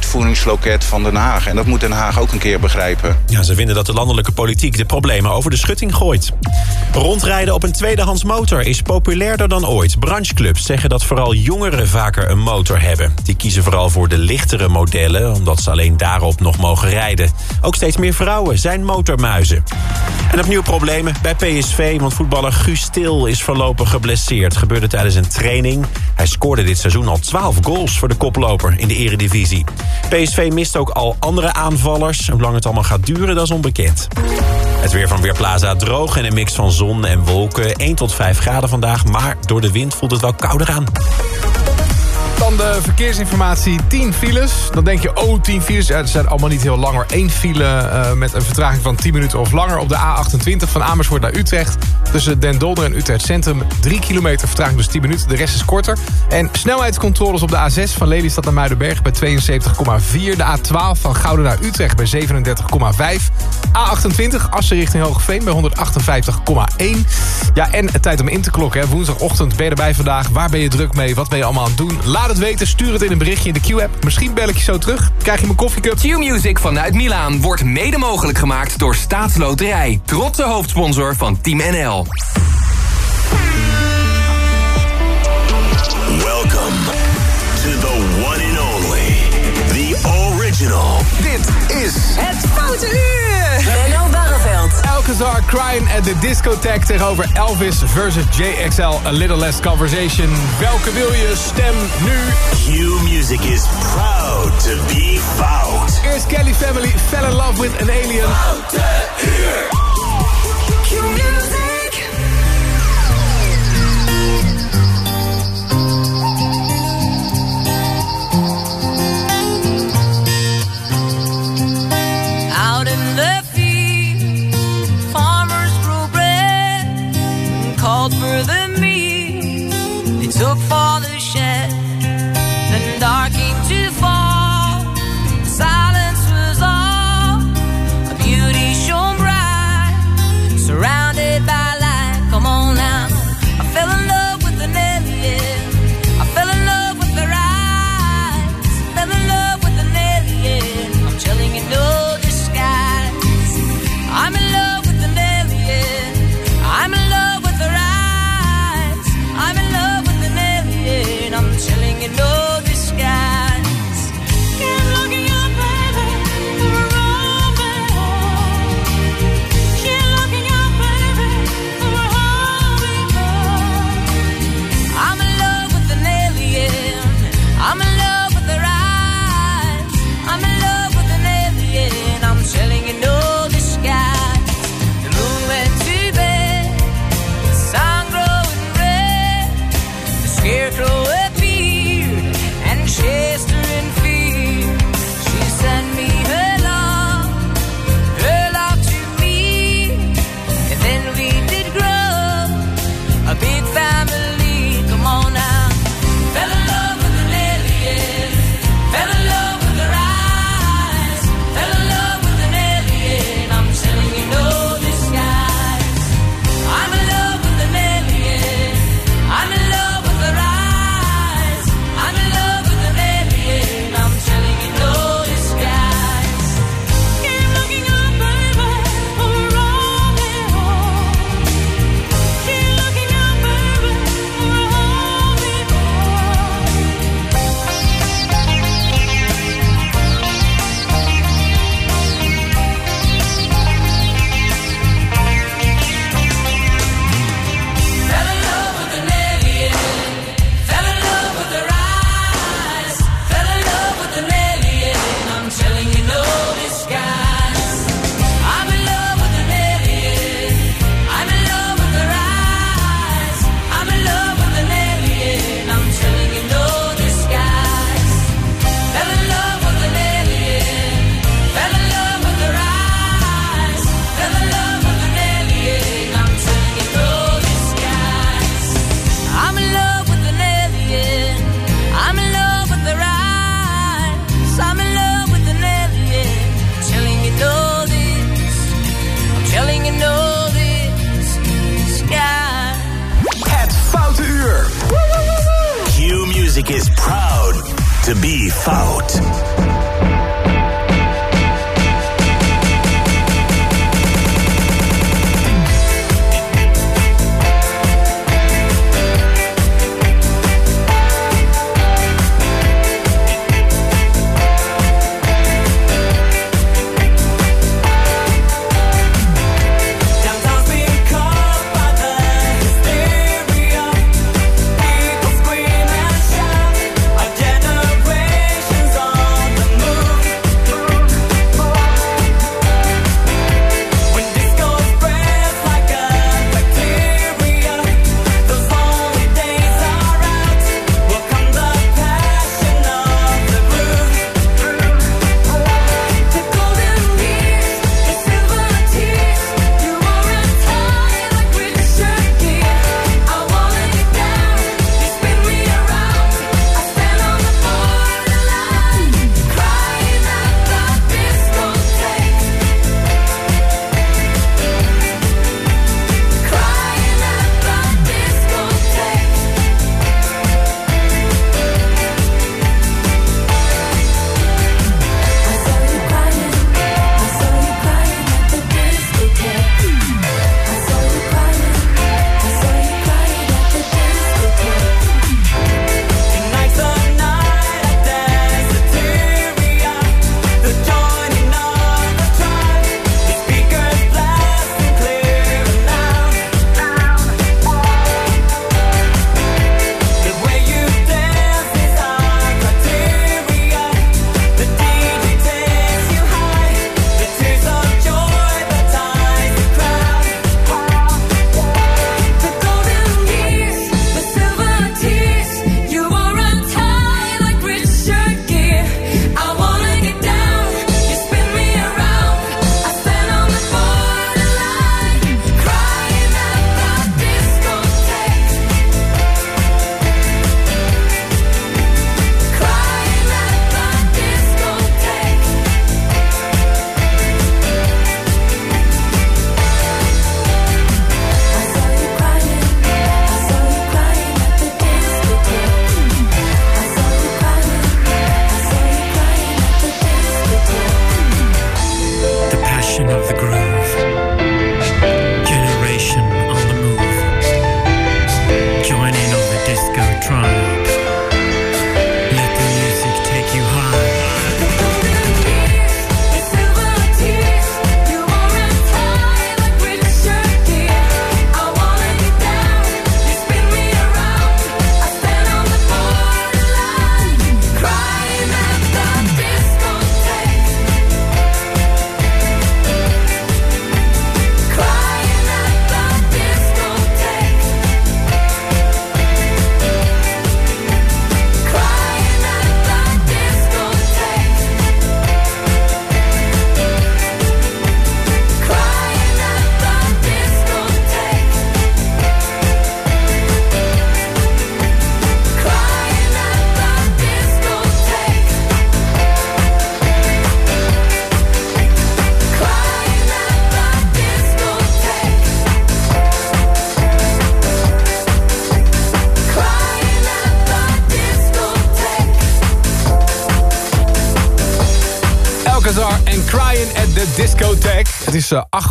uitvoeringsloket van Den Haag. En dat moet Den Haag ook een keer begrijpen. Ja, ze vinden dat de landelijke politiek de problemen over de schutting gooit. Rondrijden op een tweedehands motor is populairder dan ooit. Brancheclubs zeggen dat vooral jongeren vaker een motor hebben. Die kiezen vooral voor de lichtere modellen, omdat ze alleen daarop nog mogen rijden. Ook steeds meer vrouwen zijn motormuizen. En opnieuw problemen bij PSV, want voetballer Guus Stil is voorlopig geblesseerd. Gebeurde tijdens een training. Hij scoorde dit seizoen al 12 goals voor de koploper in de eredivisie. PSV mist ook al andere aanvallers. Hoe lang het allemaal gaat duren, dat is onbekend. Het weer van Weerplaza droog en een mix van zon en wolken. 1 tot 5 graden vandaag, maar door de wind voelt het wel kouder aan. Dan de verkeersinformatie, 10 files. Dan denk je, oh, 10 files. Het zijn allemaal niet heel langer. Eén file uh, met een vertraging van 10 minuten of langer... op de A28 van Amersfoort naar Utrecht. Tussen Den Dolder en Utrecht Centrum. 3 kilometer vertraging, dus 10 minuten. De rest is korter. En snelheidscontroles op de A6 van Lelystad naar Muidenberg... bij 72,4. De A12 van Gouden naar Utrecht bij 37,5. A28 Assen richting Hogeveen bij 158,1. Ja, en tijd om in te klokken. Hè. Woensdagochtend ben je erbij vandaag. Waar ben je druk mee? Wat ben je allemaal aan het doen? Laat het weten, stuur het in een berichtje in de Q-app. Misschien bel ik je zo terug. Krijg je mijn koffiecup. Q-Music vanuit Milaan wordt mede mogelijk gemaakt door Staatsloterij. Trotse hoofdsponsor van Team NL. Welcome to the one and only, the original. Dit is Het Foute Uur. Alcazar Crying at the Discotheque tegenover Elvis versus JXL A Little Less Conversation. Welke wil je? Stem nu. Q Music is proud to be fout. Eerst Kelly Family fell in love with an alien.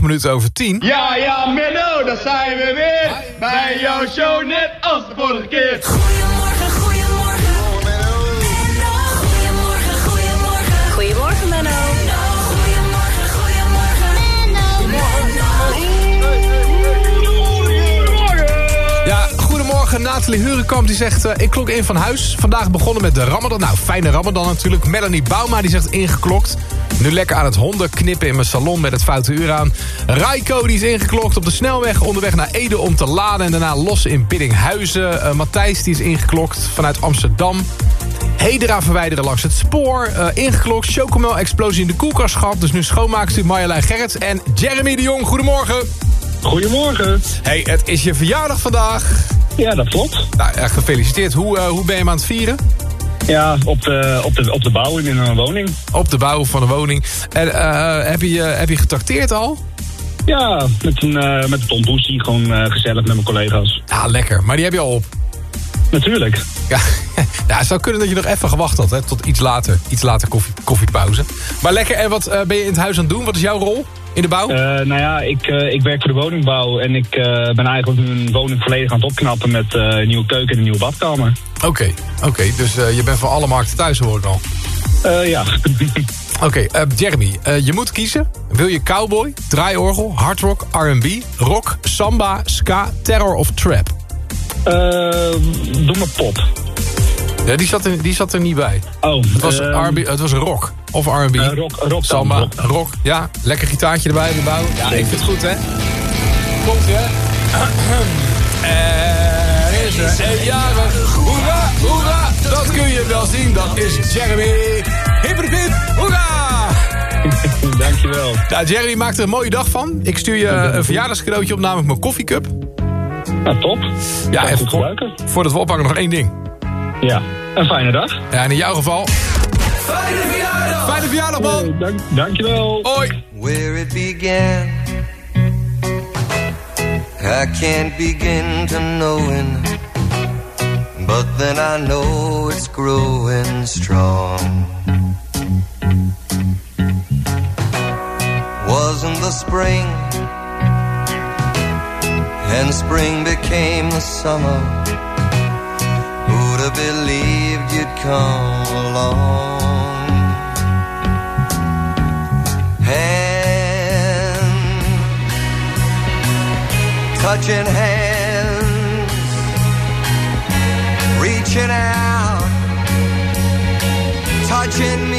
Minuten over tien. Ja, ja, Menno, daar zijn we weer. Bij jouw show net als de vorige keer. Goedemorgen, goedemorgen. Goedemorgen, goedemorgen. Goedemorgen, Menno. Goedemorgen, goedemorgen. Ja, goedemorgen. Nathalie Hurenkamp die zegt... eh, ik klok in van huis. Vandaag begonnen met de Ramadan. Nou, fijne Ramadan natuurlijk. Melanie Bauma die zegt ingeklokt. Nu lekker aan het honden knippen in mijn salon met het foute uur aan. Raiko die is ingeklokt op de snelweg onderweg naar Ede om te laden... en daarna los in Biddinghuizen. Eh, Matthijs die is ingeklokt vanuit Amsterdam. Hedera verwijderen langs het spoor. eh, ingeklokt, chocomel-explosie in de koelkast gehad. Dus nu schoonmaakster Marjolein Gerrits. En Jeremy de Jong, goedemorgen. Goedemorgen. Hey, het is je verjaardag vandaag. Ja, dat klopt. Nou, gefeliciteerd. Hoe, eh, hoe ben je hem aan het vieren? Ja, op de, op de, op de bouw in een woning. Op de bouw van een woning. En eh, heb, je, heb je getrakteerd al? Ja, met een, eh met een gewoon eh, gezellig met mijn collega's. Ja, lekker. Maar die heb je al op. Natuurlijk. Ja, ja het zou kunnen dat je nog even gewacht had, hè, tot iets later. Iets later koffie, koffiepauze. Maar lekker, en wat eh, ben je in het huis aan het doen? Wat is jouw rol in de bouw? Eh, nou ja, ik, eh, ik werk voor de woningbouw en ik eh, ben eigenlijk nu een woning volledig aan het opknappen met een nieuwe keuken en een nieuwe badkamer. Oké, oké. dus je bent voor alle markten thuis, hoor ik al. Ja. Oké, Jeremy, je moet kiezen. Wil je cowboy, draaiorgel, hardrock, R&B, rock, samba, ska, terror of trap? Doe maar pop. Ja, die zat er, die zat er niet bij. Oh, Het was, ehm, R&B, het was rock of R&B. eh, rock, rock Samba, rock. rock. Ja, lekker gitaartje erbij de bouw. Ja, ik vind het goed, hè? Komt, hè? Er is er een jarig. Hoera, hoera. Dat kun je wel zien. Dat is Jeremy. Hip, hip, hip. Hoera. Dankjewel. Nou, Jeremy maakt er een mooie dag van. Ik stuur je een verjaardagscadeautje op, namelijk mijn koffiecup. Nou, top. Ja, en goed voor, voordat we oppakken nog één ding. Ja, een fijne dag. Ja, en in jouw geval... Fijne verjaardag! Fijne verjaardag, man! Eh, dank, dankjewel. Hoi! where it began. I can't begin to knowing, but then I know it's growing strong. Wasn't the spring, and spring became the summer. Believed you'd come along? hand, touching hands, reaching out, touching me,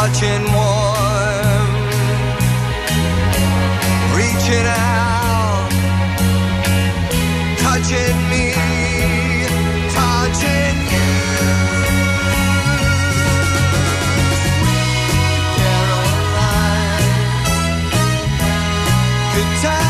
touching warm, reaching out, touching me, touching you. Caroline. Good times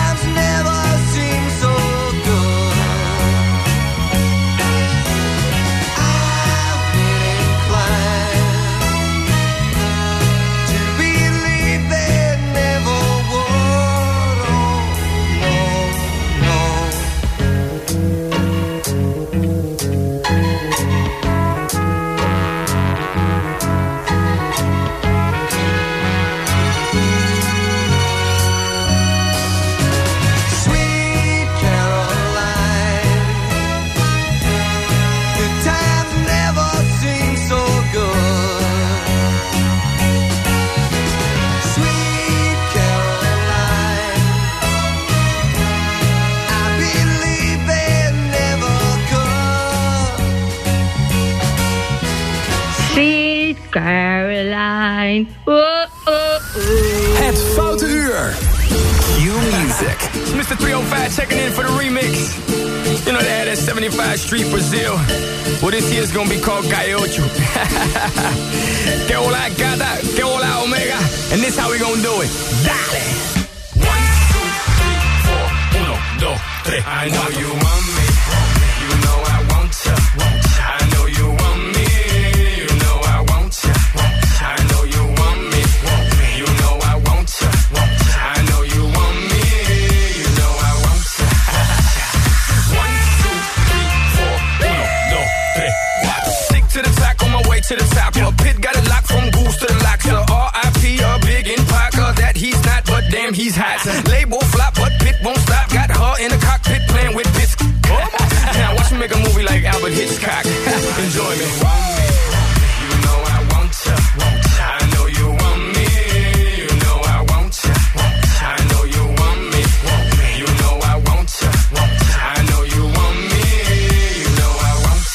Street Brazil. Well, this here's gonna be called Gaiocho. que hola gata, que hola omega. And this how we gonna do it. Dale! One, two, three, four, uno, dos, tres. I know you, mommy. Enjoy me. You know I want. I know you want me. You know I want. I know you want me. You know I want. I know you want me. You know I want.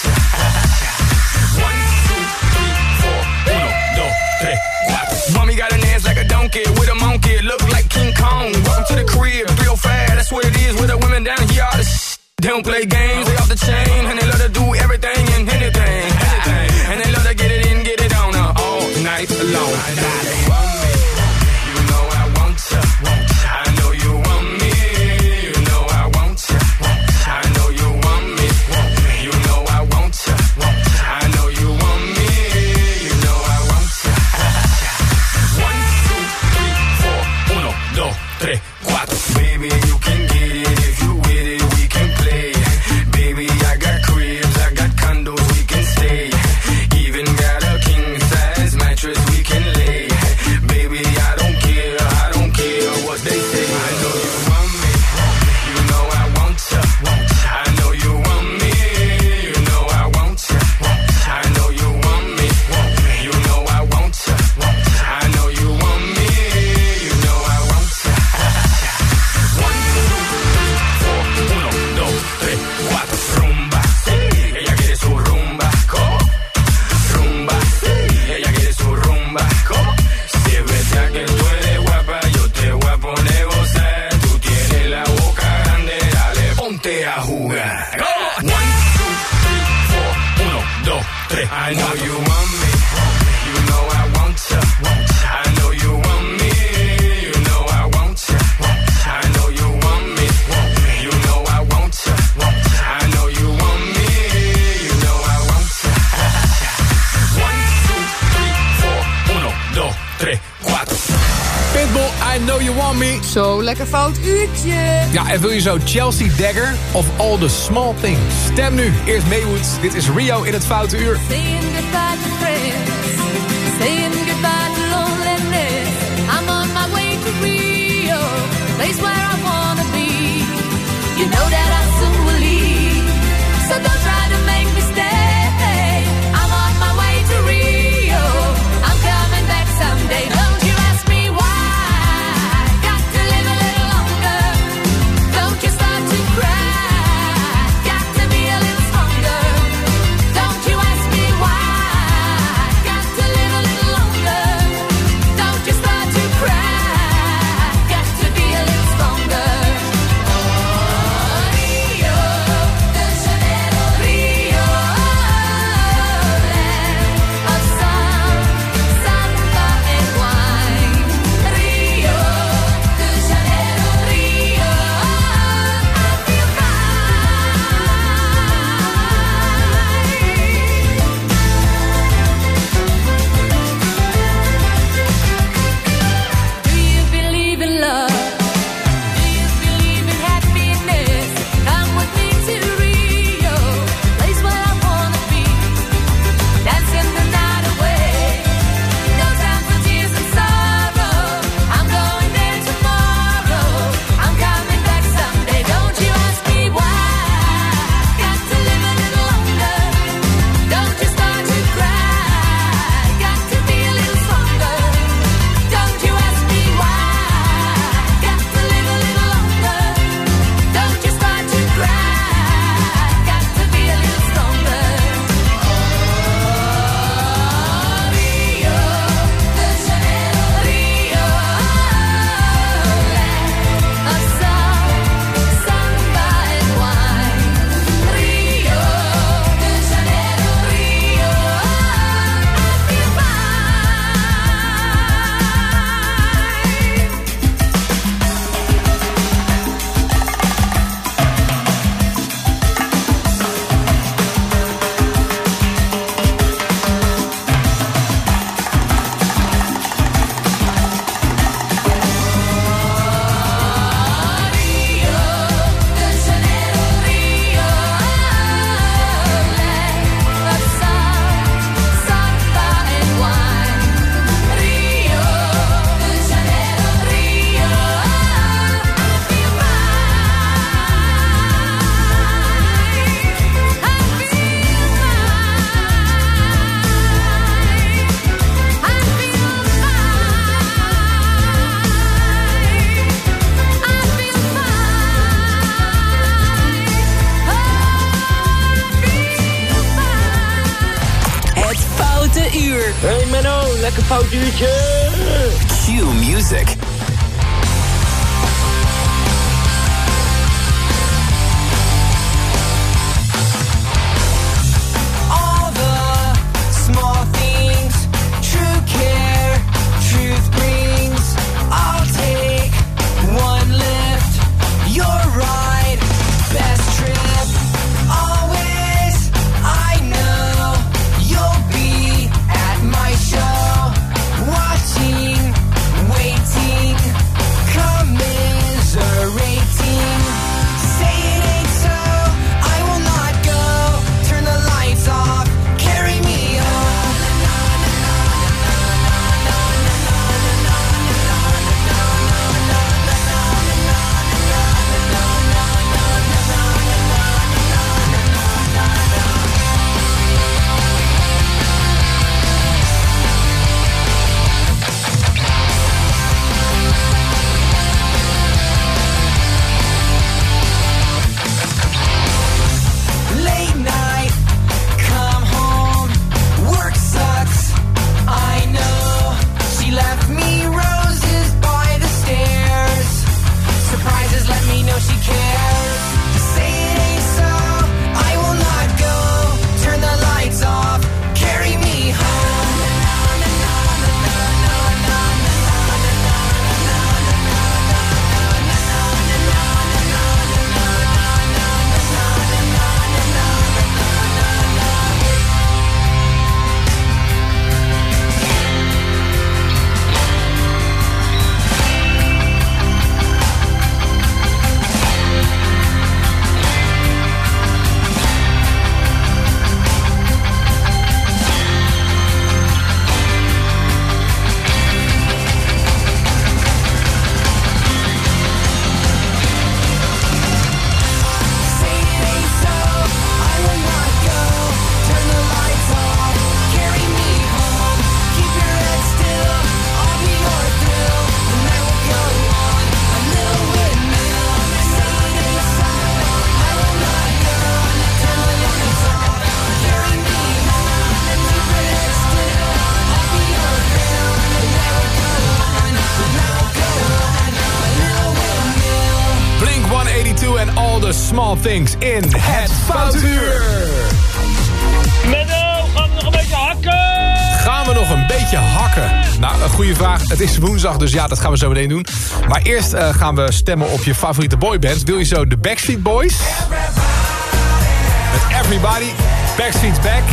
One, two, three, four. Uno, dos, tres, cuatro. Mommy got like a donkey with a monkey. Like King Kong. Welcome to the crib. Real fast. That's what it is with the women down here. They don't play games. They off the chain Zo, lekker fout uurtje. Ja, en wil je zo Chelsea Dagger of All the Small Things? Stem nu. Eerst Maywood. Dit is Rio in het Foute Uur. Saying goodbye to friends. Saying goodbye to loneliness. I'm on my way to Rio. Place where I'm Small Things in het Foutuur. Menno, gaan we nog een beetje hakken? Gaan we nog een beetje hakken? Nou, een goede vraag. Het is woensdag, dus ja, dat gaan we zo meteen doen. Maar eerst eh, gaan we stemmen op je favoriete boybands. Wil je zo de Backstreet Boys? Met Everybody, Backstreet's Back.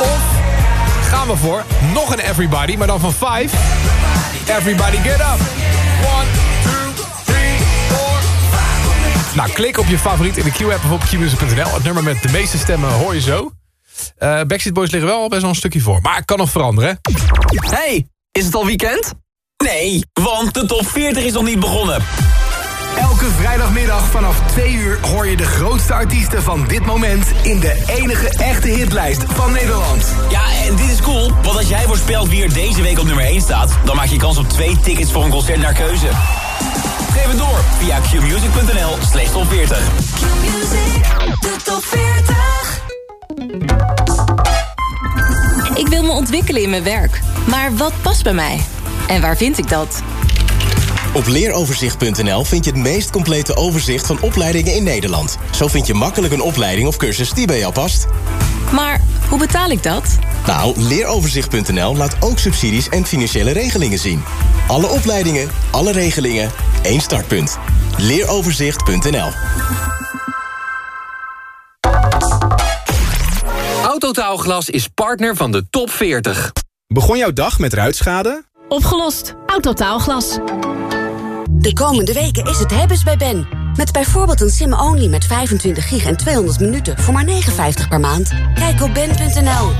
Of gaan we voor nog een Everybody, maar dan van 5. Everybody get up. Nou, klik op je favoriet in de Q-app of op qmusic.nl. Het nummer met de meeste stemmen hoor je zo. Eh Backstreet Boys liggen wel best wel een stukje voor. Maar het kan nog veranderen. Hey, is het al weekend? Nee, want de top 40 is nog niet begonnen. Elke vrijdagmiddag vanaf 2 uur hoor je de grootste artiesten van dit moment... in de enige echte hitlijst van Nederland. Ja, en dit is cool, want als jij voorspelt wie er deze week op nummer 1 staat... dan maak je kans op twee tickets voor een concert naar keuze. Geef het door via qmusic.nl slash top 40. De top 40. Ik wil me ontwikkelen in mijn werk. Maar wat past bij mij? En waar vind ik dat? Op leeroverzicht.nl vind je het meest complete overzicht van opleidingen in Nederland. Zo vind je makkelijk een opleiding of cursus die bij jou past. Maar hoe betaal ik dat? Nou, leeroverzicht.nl laat ook subsidies en financiële regelingen zien. Alle opleidingen, alle regelingen, één startpunt. Leeroverzicht.nl Autotaalglas is partner van de top 40. Begon jouw dag met ruitschade? Opgelost. Autotaalglas. De komende weken is het hebben's bij Ben. Met bijvoorbeeld een sim-only met 25 gig en 200 minuten voor maar 59 per maand. Kijk op ben.nl.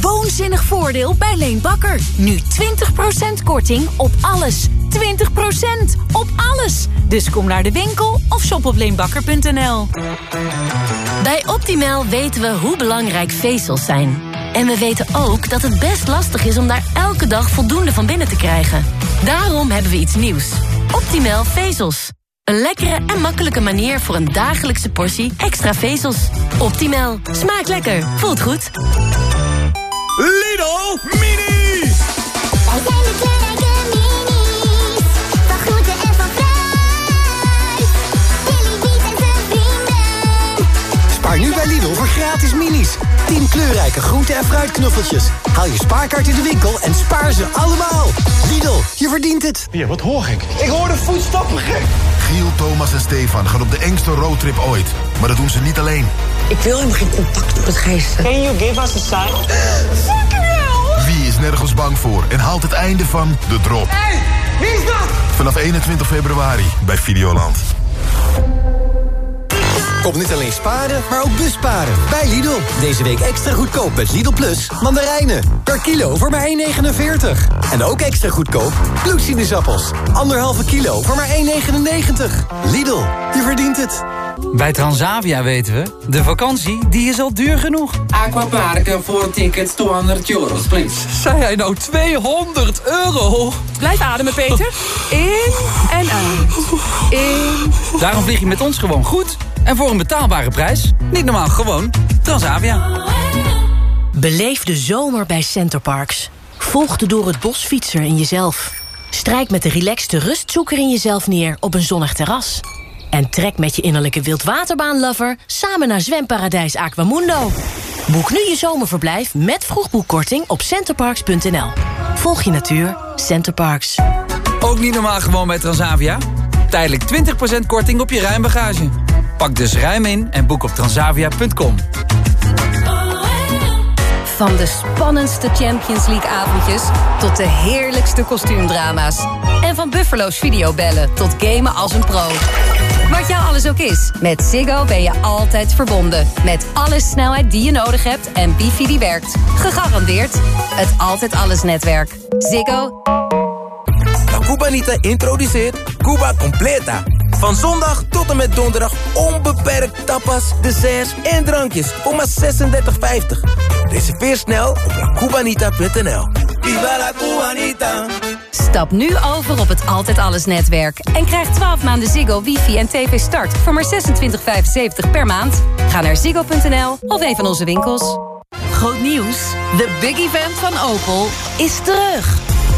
Woonzinnig voordeel bij Leen Bakker. Nu 20% korting op alles. 20% op alles. Dus kom naar de winkel of shop op leenbakker.nl. Bij Optimal weten we hoe belangrijk vezels zijn. En we weten ook dat het best lastig is om daar elke dag voldoende van binnen te krijgen. Daarom hebben we iets nieuws. Optimal vezels. Een lekkere en makkelijke manier voor een dagelijkse portie extra vezels. Optimal. Smaakt lekker. Voelt goed. Lidl Mini! Voor gratis minis. 10 kleurrijke groente- en fruitknuffeltjes. Haal je spaarkaart in de winkel en spaar ze allemaal. Lidl, je verdient het. Ja, wat hoor ik? Ik hoor de voetstappen gek. Giel, Thomas en Stefan gaan op de engste roadtrip ooit. Maar dat doen ze niet alleen. Ik wil helemaal geen contact met geesten. Can you give us a sign? Fucking hell! Wie is nergens bang voor en haalt het einde van De Drop? Hey, wie is dat? Vanaf 21 februari bij Videoland. Kom niet alleen sparen, maar ook busparen. Bij Lidl. Deze week extra goedkoop met Lidl Plus mandarijnen. Per kilo voor maar 1,49. En ook extra goedkoop bloedsinusappels. Anderhalve kilo voor maar 1,99. Lidl, je verdient het. Bij Transavia weten we, de vakantie die is al duur genoeg. Aquaparken voor tickets 200 euros, please. Zei hij nou 200 euro? Blijf ademen, Peter. In en uit. In. Daarom vlieg je met ons gewoon goed. En voor een betaalbare prijs. Niet normaal, gewoon Transavia. Beleef de zomer bij Centerparks. Volg de door het bos fietser in jezelf. Strijk met de relaxte rustzoeker in jezelf neer op een zonnig terras. En trek met je innerlijke wildwaterbaanlover samen naar zwemparadijs Aquamundo. Boek nu je zomerverblijf met vroegboekkorting op centerparks.nl. Volg je natuur, Centerparks. Ook niet normaal gewoon bij Transavia? Tijdelijk 20% korting op je ruimbagage. Pak dus ruim in en boek op transavia.com. Van de spannendste Champions League avondjes tot de heerlijkste kostuumdrama's. En van Buffalo's videobellen tot gamen als een pro. Wat jou alles ook is, met Ziggo ben je altijd verbonden. Met alle snelheid die je nodig hebt en wifi die werkt. Gegarandeerd het Altijd Alles netwerk. Ziggo. Cubanita introduceert Cuba Completa. Van zondag tot en met donderdag onbeperkt tapas, desserts en drankjes voor maar 36,50. Reserveer snel op lacubanita.nl. Viva la Cubanita! Stap nu over op het Altijd Alles netwerk. En krijg 12 maanden Ziggo, wifi en tv start voor maar 26,75 per maand. Ga naar ziggo.nl of een van onze winkels. Groot nieuws. De big event van Opel is terug.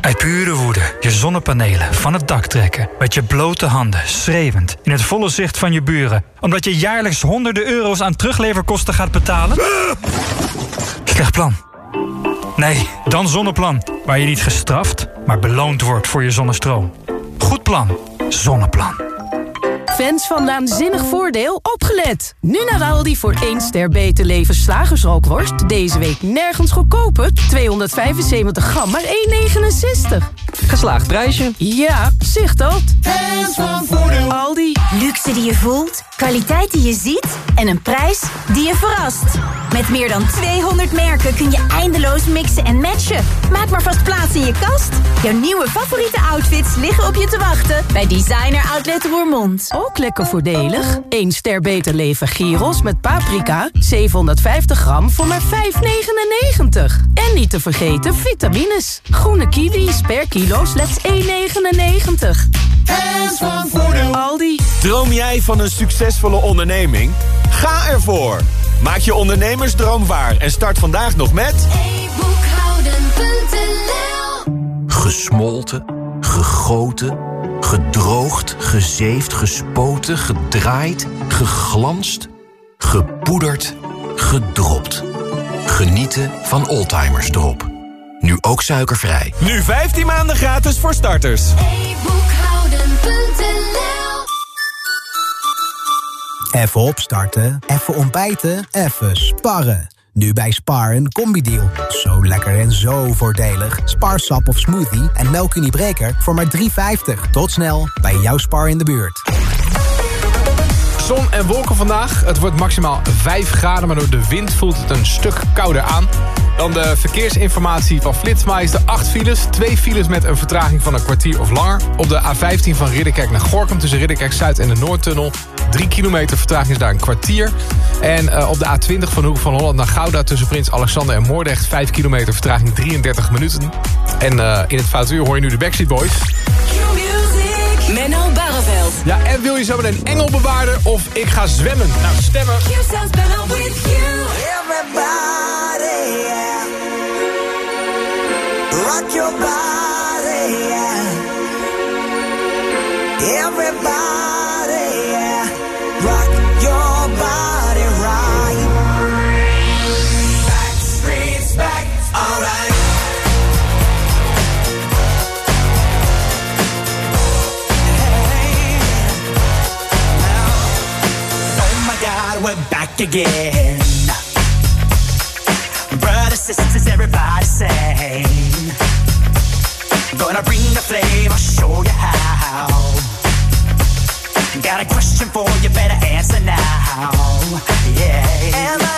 Uit pure woede je zonnepanelen van het dak trekken. Met je blote handen, schreeuwend, in het volle zicht van je buren. Omdat je jaarlijks honderden euro's aan terugleverkosten gaat betalen? Slecht plan. Nee, dan Zonneplan. Waar je niet gestraft, maar beloond wordt voor je zonnestroom. Goed plan. Zonneplan. Fans van Naanzinnig Voordeel, opgelet! Nu naar Aldi voor 1 ster beter leven slagersrookworst. Deze week nergens goedkoper. 275 gram, maar 1,69. Geslaagd prijsje. Ja, zicht dat. Fans van Voordeel. Aldi. Luxe die je voelt, kwaliteit die je ziet en een prijs die je verrast. Met meer dan 200 merken kun je eindeloos mixen en matchen. Maak maar vast plaats in je kast. Jouw nieuwe favoriete outfits liggen op je te wachten bij Designer Outlet Roermond. Ook lekker voordelig. 1 ster beter leven gyros met paprika. 750 gram voor maar 5,99. En niet te vergeten vitamines. Groene kiwis per kilo slechts 1,99. Fans van Voordeel. Aldi. Droom jij van een succesvolle onderneming? Ga ervoor! Maak je ondernemersdroom waar en start vandaag nog met... Gesmolten, gegoten, gedroogd, gezeefd, gespoten, gedraaid, geglanst, gepoederd, gedropt. Genieten van Oldtimers Drop. Nu ook suikervrij. Nu 15 maanden gratis voor starters. Even opstarten, even ontbijten, even sparren. Nu bij Spar een combi-deal. Zo lekker en zo voordelig. Sparsap of smoothie en melkuniebreker voor maar 3,50. Tot snel bij jouw Spar in de buurt. Zon en wolken vandaag. Het wordt maximaal 5 graden, maar door de wind voelt het een stuk kouder aan. Dan de verkeersinformatie van Flitsmeister. 8 files, 2 files met een vertraging van een kwartier of langer. Op de A15 van Ridderkerk naar Gorkum tussen Ridderkerk Zuid en de Noordtunnel. 3 kilometer vertraging is daar een kwartier. En uh, op de A20 van Hoek van Holland naar Gouda tussen Prins Alexander en Moordrecht. 5 kilometer vertraging 33 minuten. En uh, in het foute uur hoor je nu de Backstreet Boys. Menno Barreveld. Ja, en wil je zo met een engel bewaren of ik ga zwemmen? Nou, stemmen. You. Rock your body, yeah. Everybody, yeah. Rock your body right. Back streets back, alright. Hey, Oh my God, we're back again. Brothers, sisters, everybody sing. Gonna bring the flame, I'll show you how. Got a question for you, better answer now. Yeah.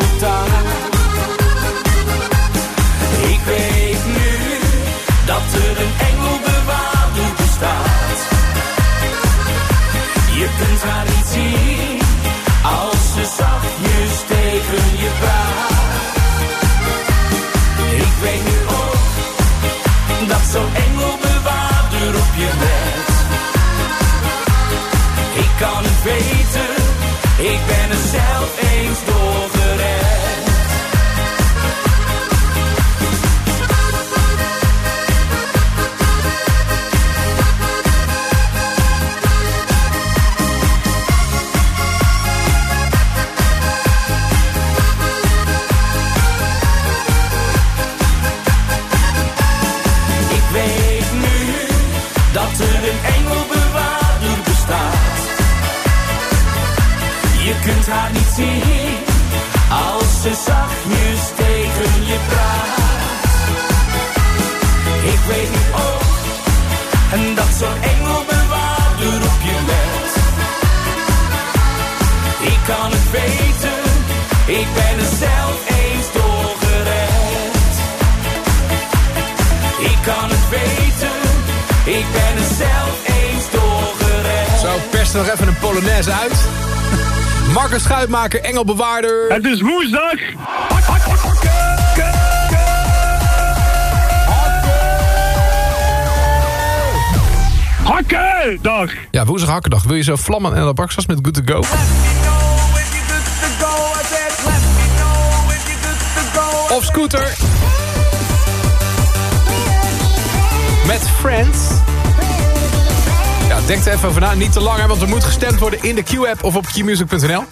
een engelbewaarder bestaat. Je kunt haar niet Er nog even een Polonaise uit. Marcus Schuitmaker, Engelbewaarder. Het is woensdag. Hakkendag. Ja, woensdag hakkendag. Wil je zo vlammen en de baksas met Good To Go? Of Scooter. Met Friends. Ja, denk er even na. Niet te lang, hè, want er moet gestemd worden in de Q-app of op qmusic.nl.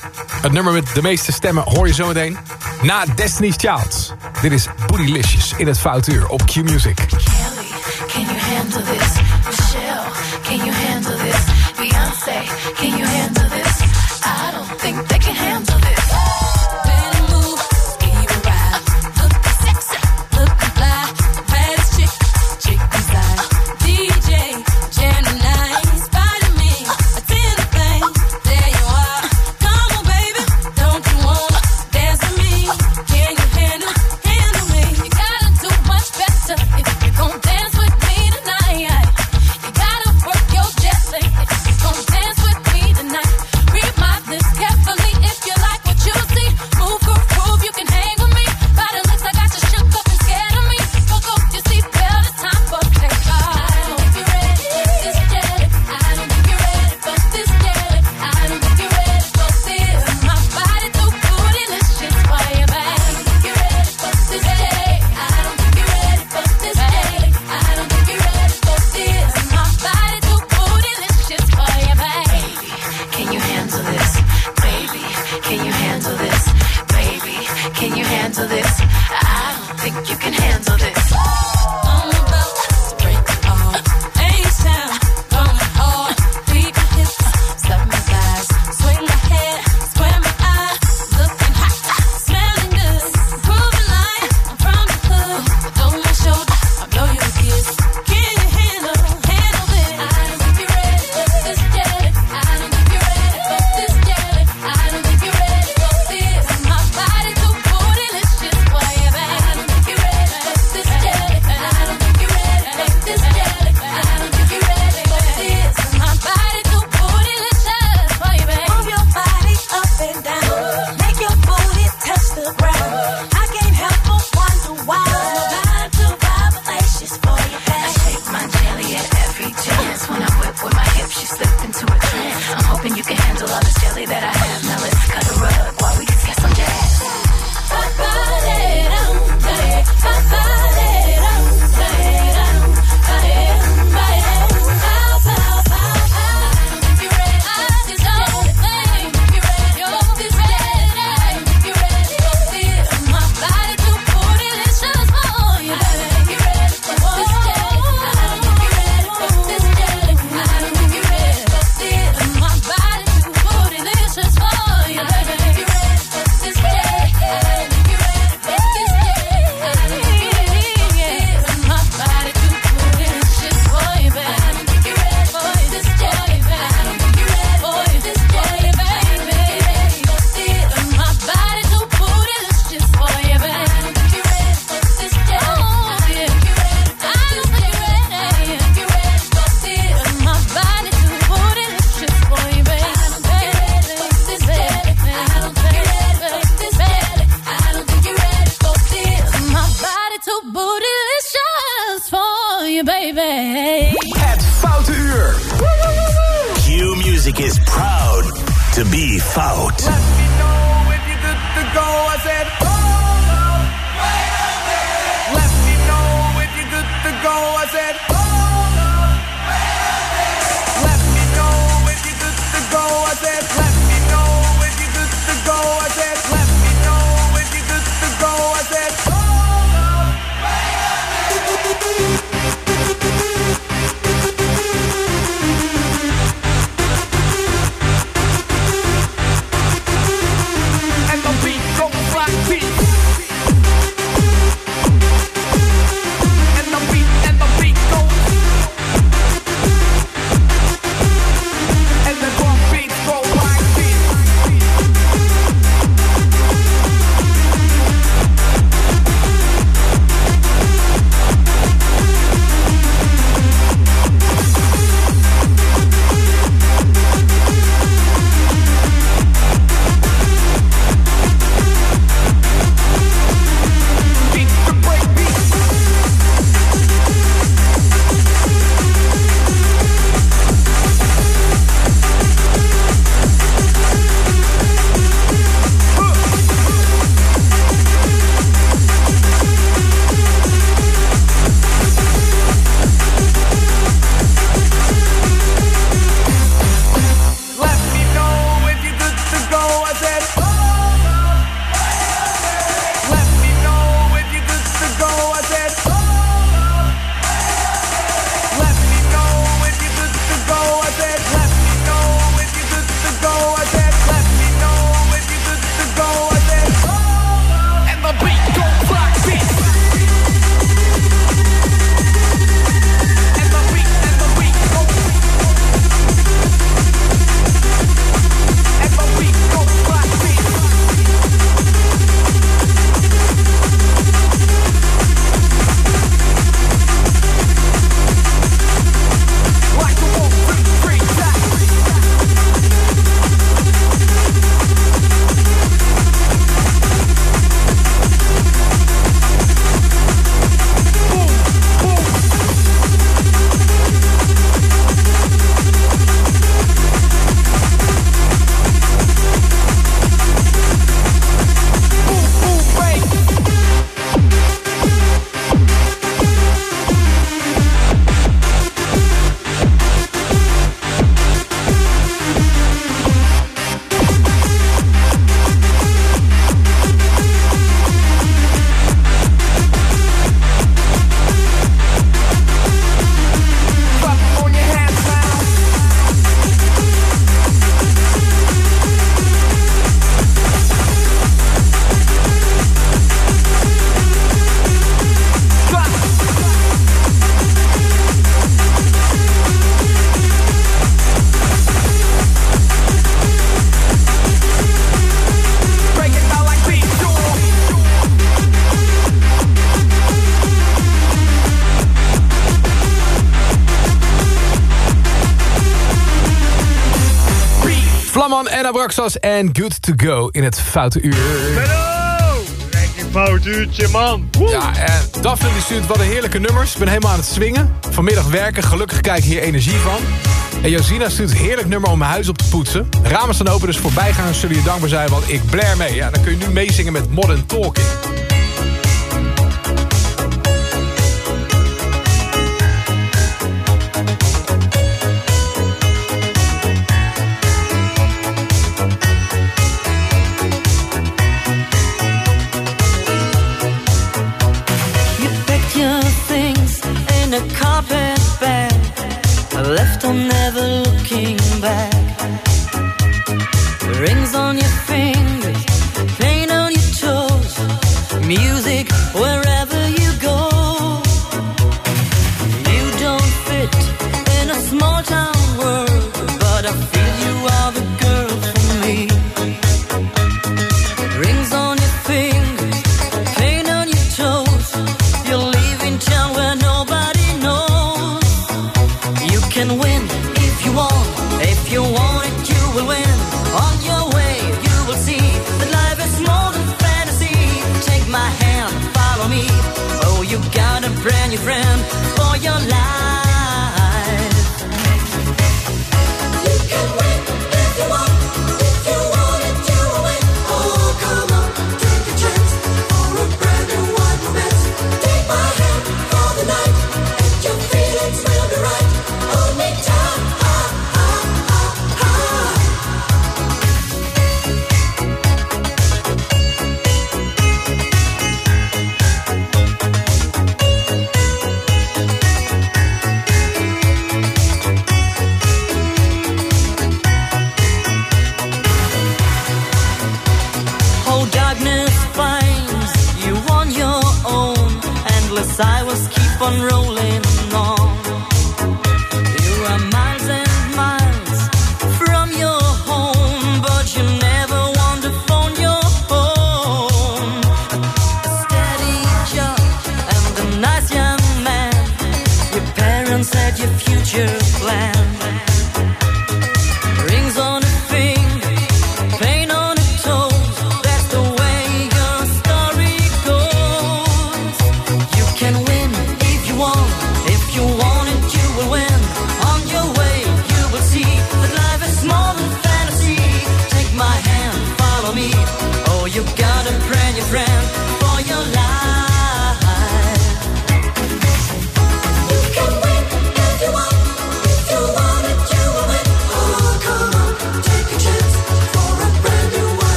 Het nummer met de meeste stemmen hoor je zometeen. Na Destiny's Child. Dit is Bootylicious in het Foutuur op Q-Music. Can you handle this? into this. I don't think you can handle this. Fout. Man en Abraxas en Good To Go in het Foute Uur. Hallo! Lekker fout uurtje, man. Woe! Ja, en Daphne die stuurt wat een heerlijke nummers. Ik ben helemaal aan het swingen. Vanmiddag werken, gelukkig krijg ik hier energie van. En Josina stuurt heerlijk nummer om mijn huis op te poetsen. Ramen staan open, dus voorbijgangers zullen je dankbaar zijn, want ik blair mee. Ja, dan kun je nu meezingen met Modern Talking.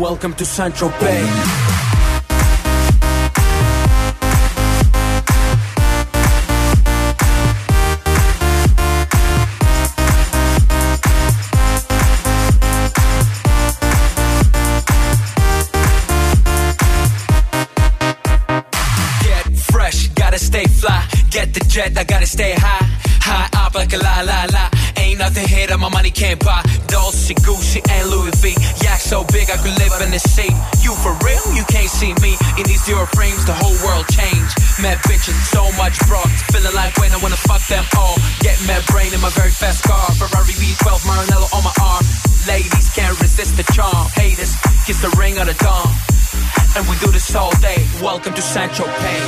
Welcome to Central Bay. And Louis V. Yak so big I could live in the sea. You for real? You can't see me. In these zero frames, the whole world changed. Mad bitches, so much broad. Feeling like when I wanna fuck them all. Get mad brain in my very fast car. Ferrari V12, Maranello on my arm. Ladies can't resist the charm. Haters, kiss the ring of the dawn. And we do this all day. Welcome to Sancho Pay.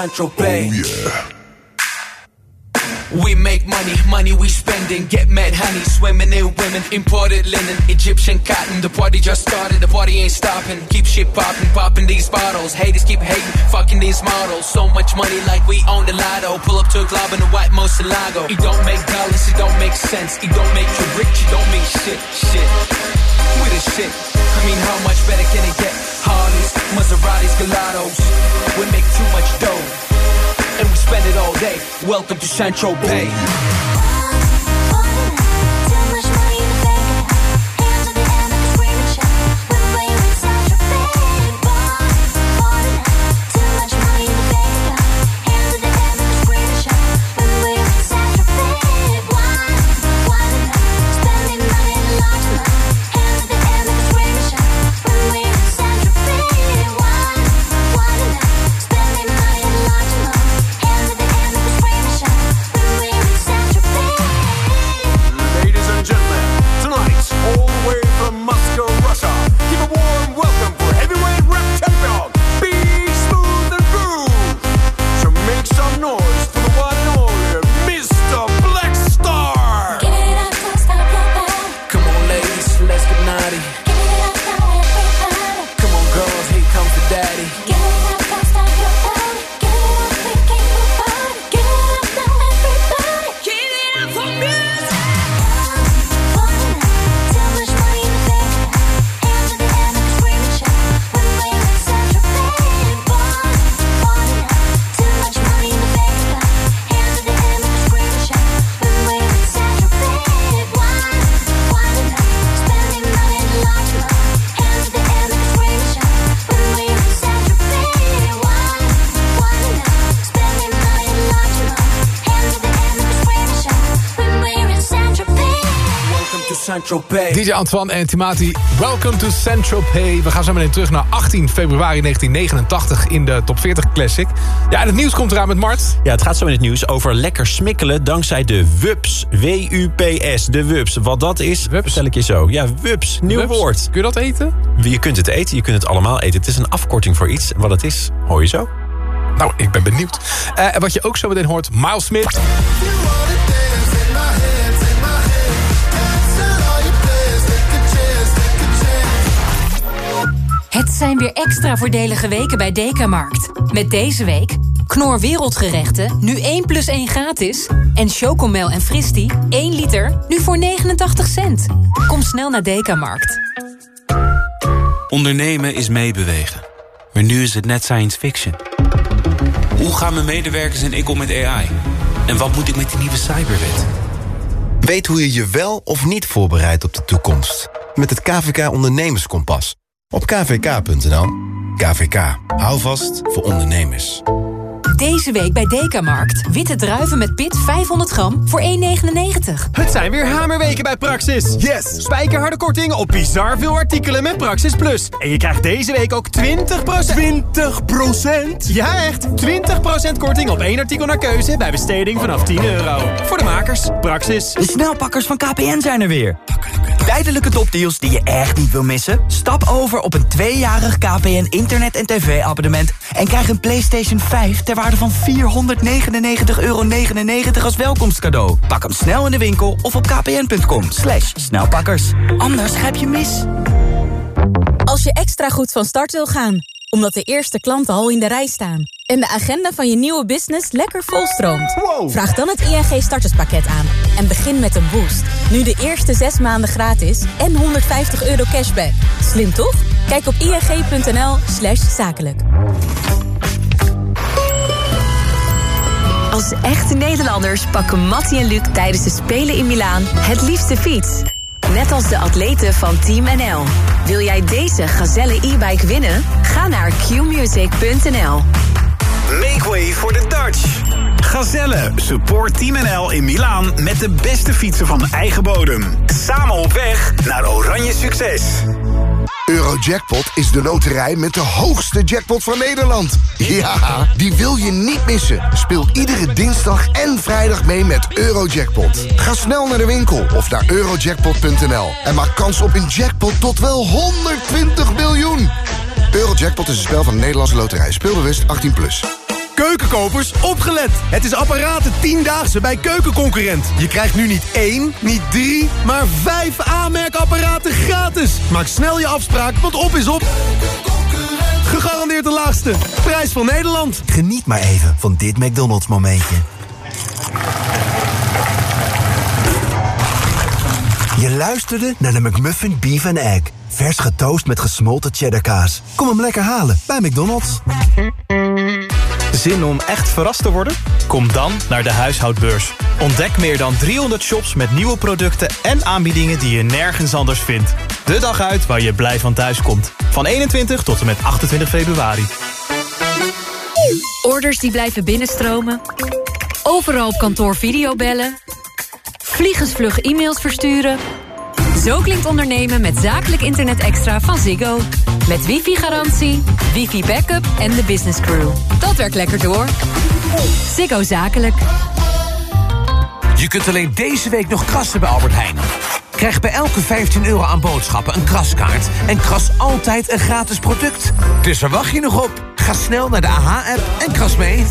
Central oh, Bay. We make money, money we spending. Get mad honey, swimming in women. Imported linen, Egyptian cotton. The party just started, the party ain't stopping. Keep shit popping, popping these bottles. Haters keep hating, fucking these models. So much money like we own the lotto. Pull up to a club in a white Moselago. It don't make dollars, it don't make sense. It don't make you rich, it don't mean shit, shit. We the shit. I mean, how much better can it get? Harleys, Maseratis, Gelatos. We make too much dough and we spend it all day. Welcome to Central Bay. Central Bay. DJ Antoine en Timati, welcome to Central Pay. We gaan zo meteen terug naar 18 februari 1989 in de Top 40 Classic. Ja, en het nieuws komt eraan met Mart. Ja, het gaat zo in het nieuws over lekker smikkelen dankzij de WUPS. W-U-P-S, de WUPS. Wat dat is, vertel ik je zo. Ja, WUPS, nieuw Wups? woord. Kun je dat eten? Je kunt het eten, je kunt het allemaal eten. Het is een afkorting voor iets. Wat het is, hoor je zo. Nou, ik ben benieuwd. Eh, en wat je ook zo meteen hoort, Miles Smith. Het zijn weer extra voordelige weken bij Dekamarkt. Met deze week Knor Wereldgerechten, nu 1 plus 1 gratis. En Chocomel en Fristi, 1 liter, nu voor 89 cent. Kom snel naar Dekamarkt. Ondernemen is meebewegen. Maar nu is het net science fiction. Hoe gaan mijn medewerkers en ik om met AI? En wat moet ik met die nieuwe cyberwet? Weet hoe je je wel of niet voorbereidt op de toekomst. Met het KVK Ondernemerskompas. Op kvk.nl. KVK. Hou vast voor ondernemers. Deze week bij Dekamarkt. Witte druiven met pit 500 gram voor 1,99. Het zijn weer hamerweken bij Praxis. Yes! Spijkerharde korting op bizar veel artikelen met Praxis Plus. En je krijgt deze week ook 20%... 20%? Ja, echt! 20% korting op één artikel naar keuze bij besteding vanaf 10 euro. Voor de makers, Praxis. De snelpakkers van KPN zijn er weer. Tijdelijke topdeals die je echt niet wil missen? Stap over op een tweejarig KPN internet- en tv-abonnement... en krijg een PlayStation 5 ter waarde van 499,99 euro als welkomstcadeau. Pak hem snel in de winkel of op kpn.com. Slash snelpakkers. Anders grijp je mis. Als je extra goed van start wil gaan, omdat de eerste klanten al in de rij staan... en de agenda van je nieuwe business lekker volstroomt... vraag dan het ING starterspakket aan en begin met een boost. Nu de eerste zes maanden gratis en 150 euro cashback. Slim toch? Kijk op ing.nl slash zakelijk. Als echte Nederlanders pakken Mattie en Luc tijdens de Spelen in Milaan het liefste fiets. Net als de atleten van Team NL. Wil jij deze Gazelle e-bike winnen? Ga naar qmusic.nl. Make way voor de Dutch. Gazelle, support Team NL in Milaan met de beste fietsen van eigen bodem. Samen op weg naar oranje succes. Eurojackpot is de loterij met de hoogste jackpot van Nederland. Ja, die wil je niet missen. Speel iedere dinsdag en vrijdag mee met Eurojackpot. Ga snel naar de winkel of naar eurojackpot.nl en maak kans op een jackpot tot wel 120 miljoen. Eurojackpot is een spel van de Nederlandse loterij. Speelbewust 18+. Plus. Keukenkopers, opgelet! Het is apparaten 10-daagse bij Keukenconcurrent. Je krijgt nu niet één, niet drie, maar vijf aanmerkapparaten gratis. Maak snel je afspraak, want op is op. Gegarandeerd de laagste. Prijs van Nederland. Geniet maar even van dit McDonald's momentje. Je luisterde naar de McMuffin Beef and Egg. Vers getoast met gesmolten cheddarkaas. Kom hem lekker halen bij McDonald's. Zin om echt verrast te worden? Kom dan naar de huishoudbeurs. Ontdek meer dan 300 shops met nieuwe producten en aanbiedingen die je nergens anders vindt. De dag uit waar je blij van thuis komt. Van 21 tot en met 28 februari. Orders die blijven binnenstromen. Overal op kantoor videobellen. Vliegensvlug e-mails versturen. Zo klinkt ondernemen met zakelijk internet extra van Ziggo. Met wifi-garantie, wifi-backup en de business crew. Dat werkt lekker door. Ziggo Zakelijk. Je kunt alleen deze week nog krassen bij Albert Heijn. Krijg bij elke 15 euro aan boodschappen een kraskaart... en kras altijd een gratis product. Dus waar wacht je nog op? Ga snel naar de AH-app en kras mee.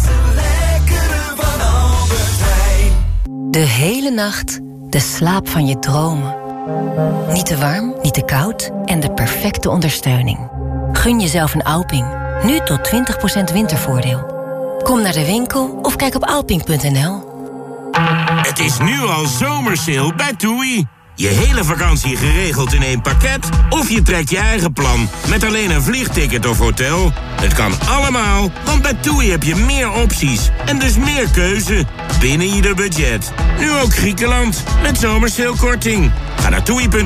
De hele nacht de slaap van je dromen. Niet te warm, niet te koud en de perfecte ondersteuning. Gun jezelf een Alping. Nu tot 20% wintervoordeel. Kom naar de winkel of kijk op alping.nl. Het is nu al zomersale bij TUI. Je hele vakantie geregeld in één pakket? Of je trekt je eigen plan met alleen een vliegticket of hotel? Het kan allemaal, want bij TUI heb je meer opties en dus meer keuze binnen ieder budget. Nu ook Griekenland met zomersale korting. Ga naar toei.nl